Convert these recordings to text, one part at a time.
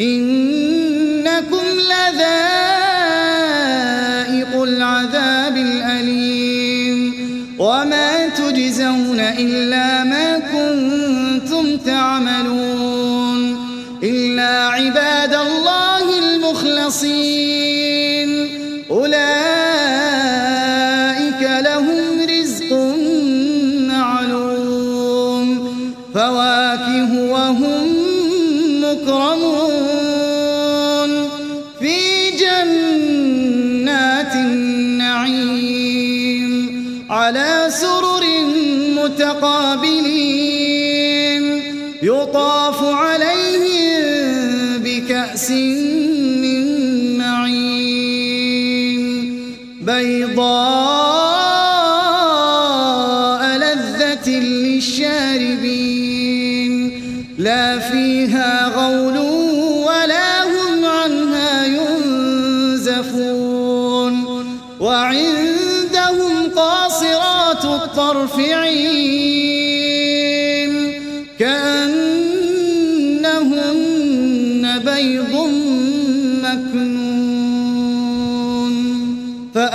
إن على سرر متقابلين يطاف عليهم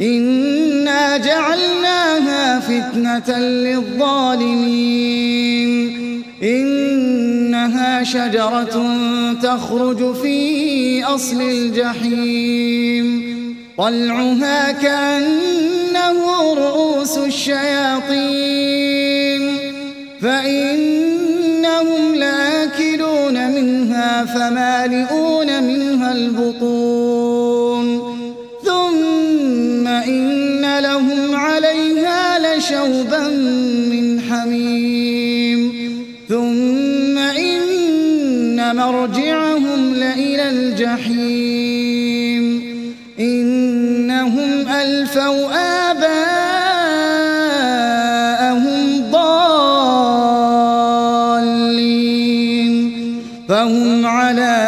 إنا جعلناها فتنة للظالمين إنها شجرة تخرج في أصل الجحيم طلعها كأنه رؤوس الشياطين فإنهم لآكلون منها فمالئون منها البطون لشوبا من حميم. ثم إن مرجعهم لإلى الجحيم. إنهم ألفوا آباءهم ضالين. فهم على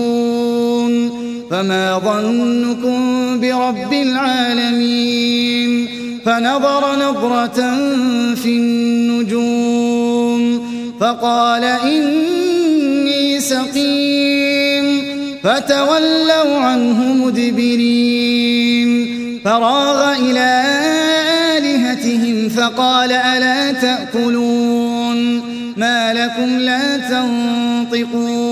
فما ظنكم برب العالمين فنظر نظرة في النجوم فقال إني سقيم فتولوا عنه مدبرين فراغ إلى آلهتهم فقال ألا تأكلون ما لكم لا تنطقون